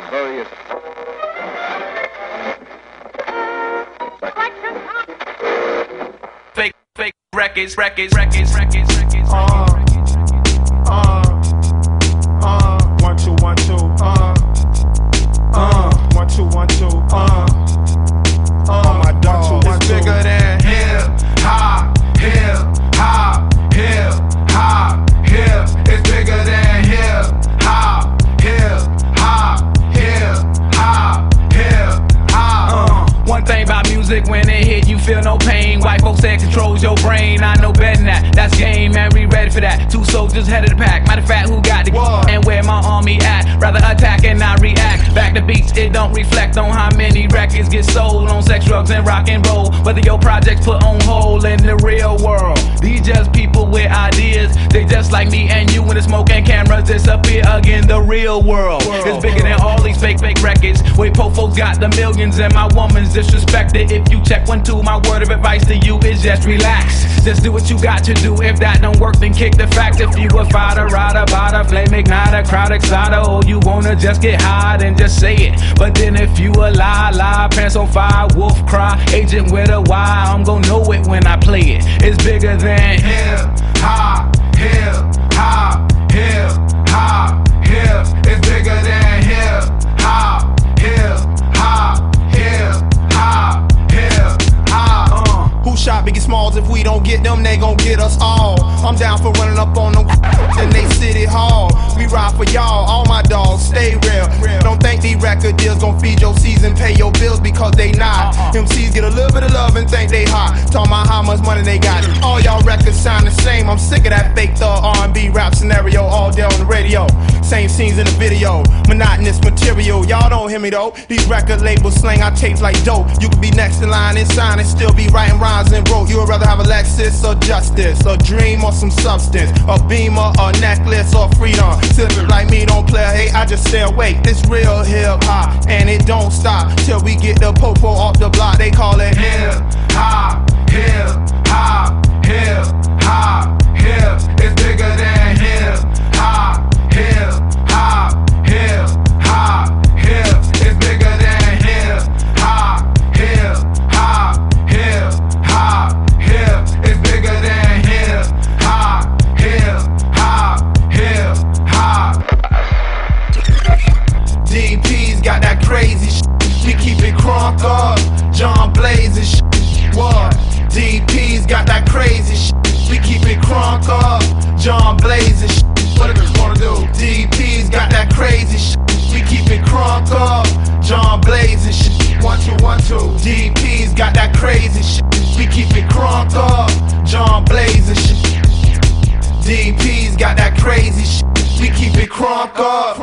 the various. Fake, fake records, records, records, records, records. Uh, uh, uh, one, two, one, two, uh, uh, one, two, one, two, uh, pain. White folks say it controls your brain. I know better than that. That's game, man. We ready for that. Two soldiers head of the pack. Matter of fact, who got the What? and where my army at? Rather attack and not react. Back to beats, it don't reflect on how many records get sold on sex, drugs, and rock and roll. Whether your projects put on hold in the real world. Just like me and you when the smoke and cameras disappear again. The real world is bigger than all these fake, fake records. Wait, po folks got the millions and my woman's disrespected. If you check one, two, my word of advice to you is just relax. Just do what you got to do. If that don't work, then kick the fact. If you a fighter, rider, bada, flame igniter, crowd exciter, or you wanna just get high, then just say it. But then if you a lie, lie, pants on fire, wolf cry, agent with a why, I'm gonna know it when I play it. It's bigger than Hip hop, hip hop, Smalls? If we don't get them, they gon' get us all. I'm down for running up on them in they city hall. We ride for y'all, all my dogs, stay real. Don't think these record deals gon' feed your season, pay your bills because they not. Uh-uh. MCs get a little bit of love and think they hot. Talking about how much money they got. All y'all records sound the same. I'm sick of that fake thug R&B rap scenario all day on the radio. Same scenes in the video, monotonous. Y'all don't hear me though. These record labels slang our tapes like dope. You could be next in line and sign and still be writing rhymes and wrote. You would rather have a Lexus or justice, a dream or some substance, a beamer, a necklace or freedom. Silver like me don't play. Hey, I just stay awake. This real hip hop and it don't stop till we get the popo off the block. They call it Hip hop, hip DP's that crazy sh- We keep it crunk up. John Blaze and sh- What? DP's got that crazy sh- We keep it crunk up. John Blaze and sh- What it gonna do? DP's got that crazy sh- We keep it crunk up. John Blaze and sh- One, two, one, two. DP's got that crazy sh- We keep it crunk up. John Blaze and sh- DP's got that crazy sh- We keep it crunk up.